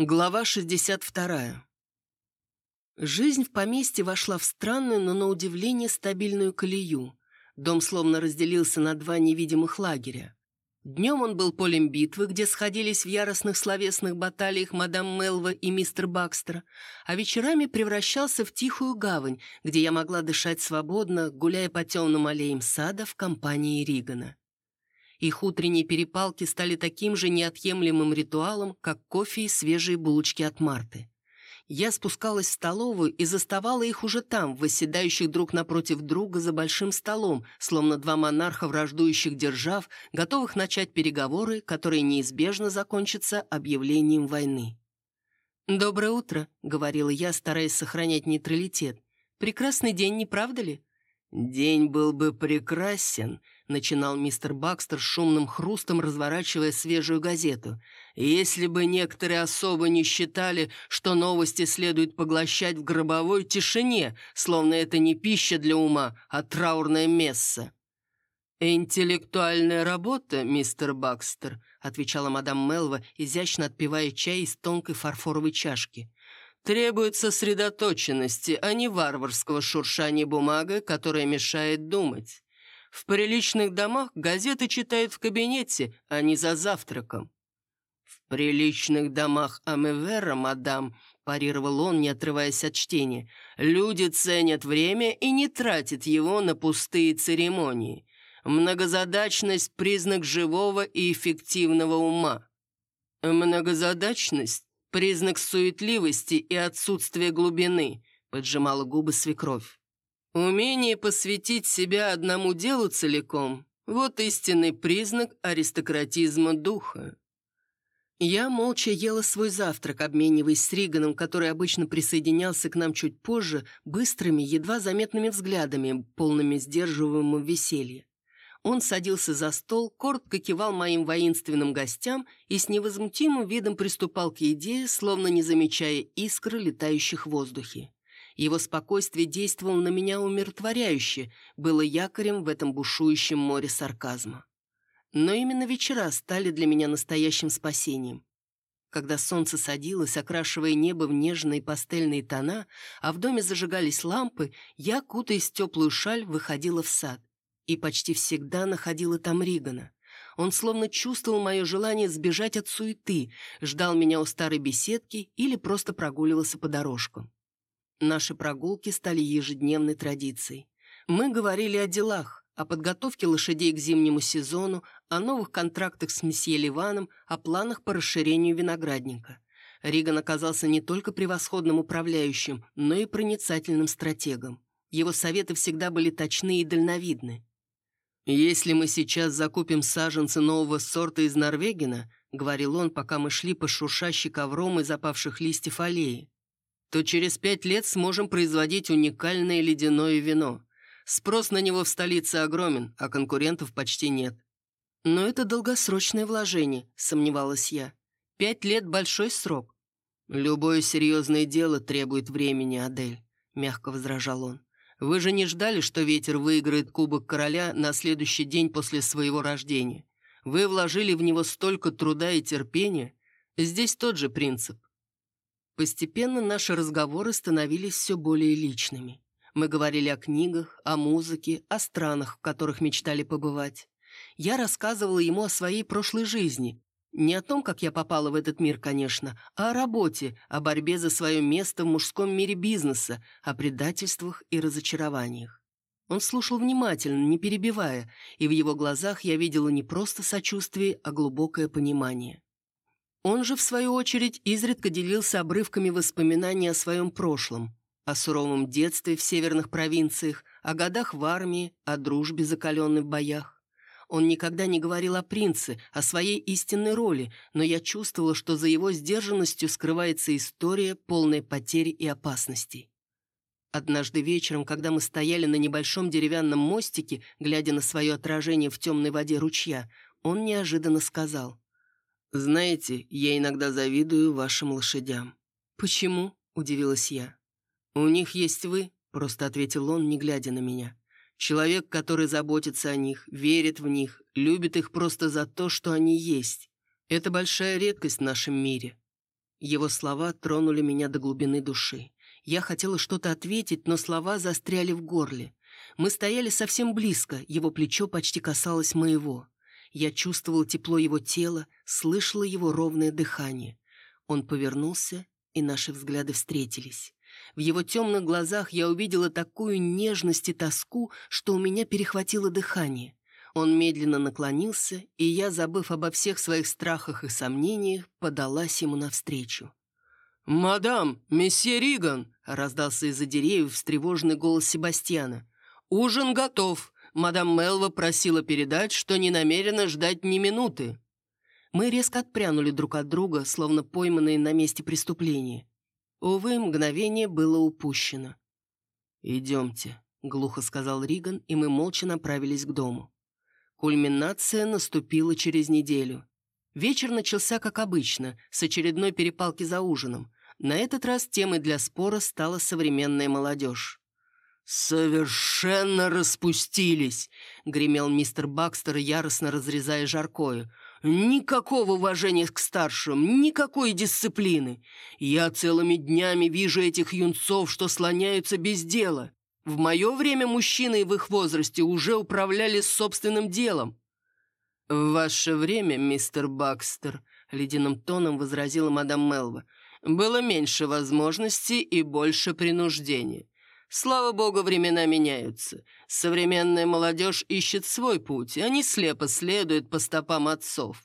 Глава 62. Жизнь в поместье вошла в странную, но на удивление стабильную колею. Дом словно разделился на два невидимых лагеря. Днем он был полем битвы, где сходились в яростных словесных баталиях мадам Мелва и мистер Бакстер, а вечерами превращался в тихую гавань, где я могла дышать свободно, гуляя по темным аллеям сада в компании Ригана. Их утренние перепалки стали таким же неотъемлемым ритуалом, как кофе и свежие булочки от Марты. Я спускалась в столовую и заставала их уже там, восседающих друг напротив друга за большим столом, словно два монарха враждующих держав, готовых начать переговоры, которые неизбежно закончатся объявлением войны. «Доброе утро», — говорила я, стараясь сохранять нейтралитет. «Прекрасный день, не правда ли?» «День был бы прекрасен», — начинал мистер Бакстер шумным хрустом, разворачивая свежую газету, «если бы некоторые особо не считали, что новости следует поглощать в гробовой тишине, словно это не пища для ума, а траурное месса». «Интеллектуальная работа, мистер Бакстер», — отвечала мадам Мелва, изящно отпивая чай из тонкой фарфоровой чашки. Требует сосредоточенности, а не варварского шуршания бумага, которая мешает думать. В приличных домах газеты читают в кабинете, а не за завтраком. «В приличных домах Амевера, мадам», – парировал он, не отрываясь от чтения, «люди ценят время и не тратят его на пустые церемонии. Многозадачность – признак живого и эффективного ума». «Многозадачность Признак суетливости и отсутствия глубины», — поджимала губы свекровь. «Умение посвятить себя одному делу целиком — вот истинный признак аристократизма духа». Я молча ела свой завтрак, обмениваясь с Риганом, который обычно присоединялся к нам чуть позже, быстрыми, едва заметными взглядами, полными сдерживаемого веселья. Он садился за стол, коротко кивал моим воинственным гостям и с невозмутимым видом приступал к еде, словно не замечая искр, летающих в воздухе. Его спокойствие действовало на меня умиротворяюще, было якорем в этом бушующем море сарказма. Но именно вечера стали для меня настоящим спасением. Когда солнце садилось, окрашивая небо в нежные пастельные тона, а в доме зажигались лампы, я, кутаясь в теплую шаль, выходила в сад и почти всегда находила там Ригана. Он словно чувствовал мое желание сбежать от суеты, ждал меня у старой беседки или просто прогуливался по дорожкам. Наши прогулки стали ежедневной традицией. Мы говорили о делах, о подготовке лошадей к зимнему сезону, о новых контрактах с месье Ливаном, о планах по расширению виноградника. Риган оказался не только превосходным управляющим, но и проницательным стратегом. Его советы всегда были точны и дальновидны. «Если мы сейчас закупим саженцы нового сорта из Норвегина», — говорил он, пока мы шли по шуршащей ковром из опавших листьев аллеи, то через пять лет сможем производить уникальное ледяное вино. Спрос на него в столице огромен, а конкурентов почти нет. «Но это долгосрочное вложение», — сомневалась я. «Пять лет — большой срок». «Любое серьезное дело требует времени, Адель», — мягко возражал он. Вы же не ждали, что ветер выиграет Кубок Короля на следующий день после своего рождения. Вы вложили в него столько труда и терпения. Здесь тот же принцип. Постепенно наши разговоры становились все более личными. Мы говорили о книгах, о музыке, о странах, в которых мечтали побывать. Я рассказывала ему о своей прошлой жизни, не о том, как я попала в этот мир, конечно, а о работе, о борьбе за свое место в мужском мире бизнеса, о предательствах и разочарованиях. Он слушал внимательно, не перебивая, и в его глазах я видела не просто сочувствие, а глубокое понимание. Он же, в свою очередь, изредка делился обрывками воспоминаний о своем прошлом, о суровом детстве в северных провинциях, о годах в армии, о дружбе, закаленной в боях. Он никогда не говорил о принце, о своей истинной роли, но я чувствовала, что за его сдержанностью скрывается история, полная потерь и опасностей. Однажды вечером, когда мы стояли на небольшом деревянном мостике, глядя на свое отражение в темной воде ручья, он неожиданно сказал. «Знаете, я иногда завидую вашим лошадям». «Почему?» – удивилась я. «У них есть вы», – просто ответил он, не глядя на меня. Человек, который заботится о них, верит в них, любит их просто за то, что они есть. Это большая редкость в нашем мире. Его слова тронули меня до глубины души. Я хотела что-то ответить, но слова застряли в горле. Мы стояли совсем близко, его плечо почти касалось моего. Я чувствовала тепло его тела, слышала его ровное дыхание. Он повернулся, и наши взгляды встретились. В его темных глазах я увидела такую нежность и тоску, что у меня перехватило дыхание. Он медленно наклонился, и я, забыв обо всех своих страхах и сомнениях, подалась ему навстречу. «Мадам, месье Риган!» — раздался из-за деревьев встревоженный голос Себастьяна. «Ужин готов. Мадам Мелва просила передать, что не намерена ждать ни минуты». Мы резко отпрянули друг от друга, словно пойманные на месте преступления. Увы, мгновение было упущено. «Идемте», — глухо сказал Риган, и мы молча направились к дому. Кульминация наступила через неделю. Вечер начался как обычно, с очередной перепалки за ужином. На этот раз темой для спора стала современная молодежь. «Совершенно распустились!» — гремел мистер Бакстер, яростно разрезая жаркое. «Никакого уважения к старшим, никакой дисциплины. Я целыми днями вижу этих юнцов, что слоняются без дела. В мое время мужчины в их возрасте уже управляли собственным делом». «В ваше время, мистер Бакстер», — ледяным тоном возразила мадам Мелва, — было меньше возможностей и больше принуждения. Слава богу, времена меняются. Современная молодежь ищет свой путь, они слепо следуют по стопам отцов.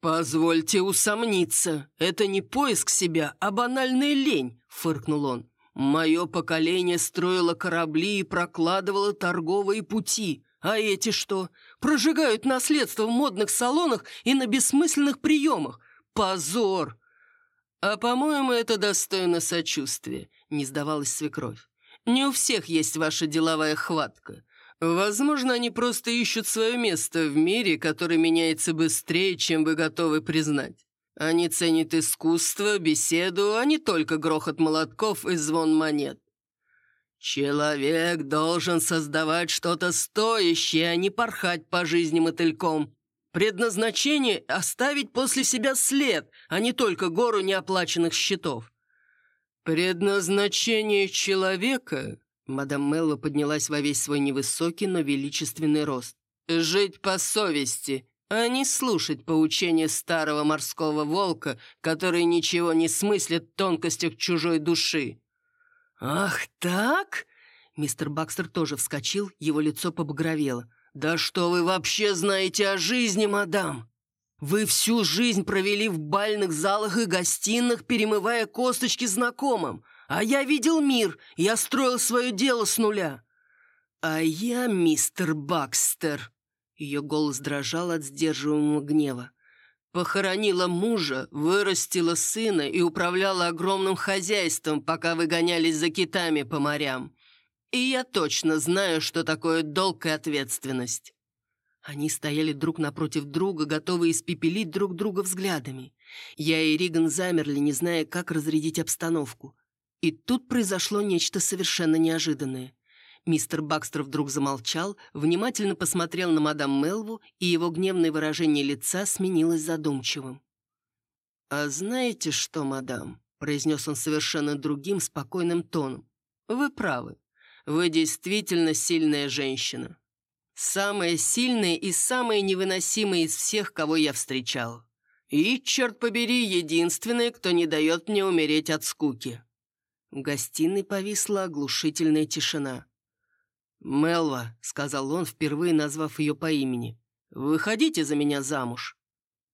«Позвольте усомниться, это не поиск себя, а банальная лень», — фыркнул он. «Мое поколение строило корабли и прокладывало торговые пути. А эти что? Прожигают наследство в модных салонах и на бессмысленных приемах. Позор! «А, по-моему, это достойно сочувствия», — не сдавалась свекровь. «Не у всех есть ваша деловая хватка. Возможно, они просто ищут свое место в мире, который меняется быстрее, чем вы готовы признать. Они ценят искусство, беседу, а не только грохот молотков и звон монет. Человек должен создавать что-то стоящее, а не порхать по жизни мотыльком», Предназначение — оставить после себя след, а не только гору неоплаченных счетов. Предназначение человека, мадам Мелло поднялась во весь свой невысокий, но величественный рост, жить по совести, а не слушать поучения старого морского волка, который ничего не смыслит в тонкостях чужой души. «Ах так?» Мистер Бакстер тоже вскочил, его лицо побагровело. «Да что вы вообще знаете о жизни, мадам? Вы всю жизнь провели в бальных залах и гостиных, перемывая косточки знакомым. А я видел мир, я строил свое дело с нуля. А я мистер Бакстер». Ее голос дрожал от сдерживаемого гнева. Похоронила мужа, вырастила сына и управляла огромным хозяйством, пока вы гонялись за китами по морям. И я точно знаю, что такое долг и ответственность». Они стояли друг напротив друга, готовые испепелить друг друга взглядами. Я и Риган замерли, не зная, как разрядить обстановку. И тут произошло нечто совершенно неожиданное. Мистер Бакстер вдруг замолчал, внимательно посмотрел на мадам Мелву, и его гневное выражение лица сменилось задумчивым. «А знаете что, мадам?» — произнес он совершенно другим, спокойным тоном. «Вы правы. Вы действительно сильная женщина. Самая сильная и самая невыносимая из всех, кого я встречал. И, черт побери, единственная, кто не дает мне умереть от скуки». В гостиной повисла оглушительная тишина. «Мелва», — сказал он, впервые назвав ее по имени, — «выходите за меня замуж».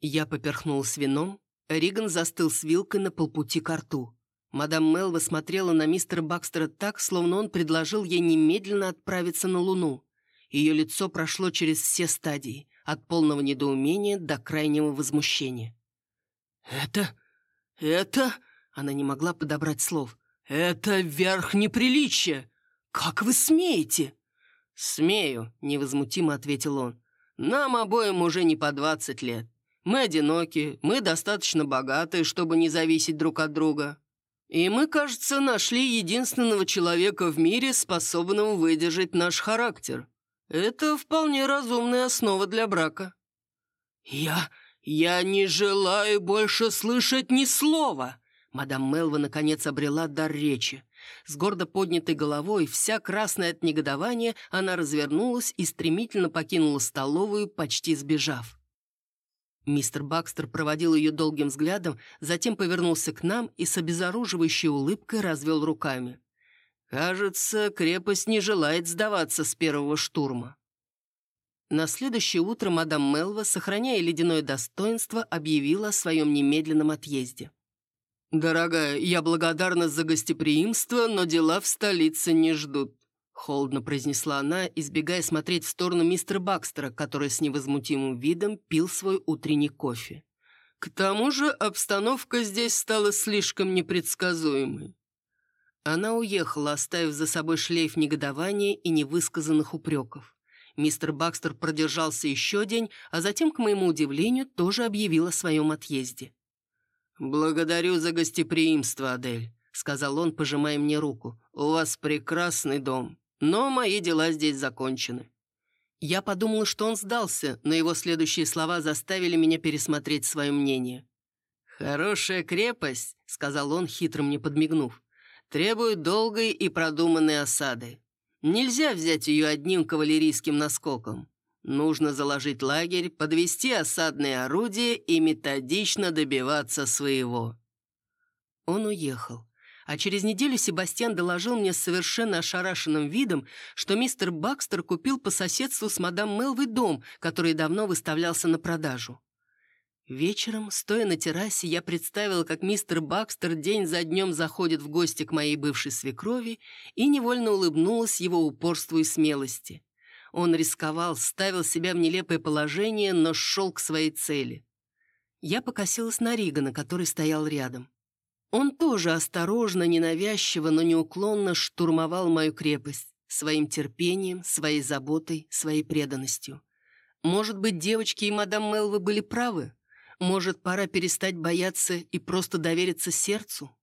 Я поперхнул с вином, Риган застыл с вилкой на полпути к рту. Мадам Мелва смотрела на мистера Бакстера так, словно он предложил ей немедленно отправиться на Луну. Ее лицо прошло через все стадии, от полного недоумения до крайнего возмущения. «Это... это...» Она не могла подобрать слов. «Это верх неприличия! Как вы смеете?» «Смею», — невозмутимо ответил он. «Нам обоим уже не по двадцать лет. Мы одиноки, мы достаточно богаты, чтобы не зависеть друг от друга. И мы, кажется, нашли единственного человека в мире, способного выдержать наш характер. Это вполне разумная основа для брака». «Я... «Я не желаю больше слышать ни слова!» Мадам Мелва наконец обрела дар речи. С гордо поднятой головой, вся красная от негодования, она развернулась и стремительно покинула столовую, почти сбежав. Мистер Бакстер проводил ее долгим взглядом, затем повернулся к нам и с обезоруживающей улыбкой развел руками. «Кажется, крепость не желает сдаваться с первого штурма». На следующее утро мадам Мелва, сохраняя ледяное достоинство, объявила о своем немедленном отъезде. «Дорогая, я благодарна за гостеприимство, но дела в столице не ждут», — холодно произнесла она, избегая смотреть в сторону мистера Бакстера, который с невозмутимым видом пил свой утренний кофе. «К тому же обстановка здесь стала слишком непредсказуемой». Она уехала, оставив за собой шлейф негодования и невысказанных упреков. Мистер Бакстер продержался еще день, а затем, к моему удивлению, тоже объявил о своем отъезде. «Благодарю за гостеприимство, Адель», — сказал он, пожимая мне руку. «У вас прекрасный дом, но мои дела здесь закончены». Я подумала, что он сдался, но его следующие слова заставили меня пересмотреть свое мнение. «Хорошая крепость», — сказал он, хитро мне подмигнув, «требует долгой и продуманной осады. Нельзя взять ее одним кавалерийским наскоком. Нужно заложить лагерь, подвести осадные орудия и методично добиваться своего. Он уехал. А через неделю Себастьян доложил мне с совершенно ошарашенным видом, что мистер Бакстер купил по соседству с мадам Мелвой дом, который давно выставлялся на продажу. Вечером, стоя на террасе, я представила, как мистер Бакстер день за днем заходит в гости к моей бывшей свекрови и невольно улыбнулась его упорству и смелости. Он рисковал, ставил себя в нелепое положение, но шел к своей цели. Я покосилась на Ригана, который стоял рядом. Он тоже осторожно, ненавязчиво, но неуклонно штурмовал мою крепость своим терпением, своей заботой, своей преданностью. Может быть, девочки и мадам Мелвы были правы? Может, пора перестать бояться и просто довериться сердцу?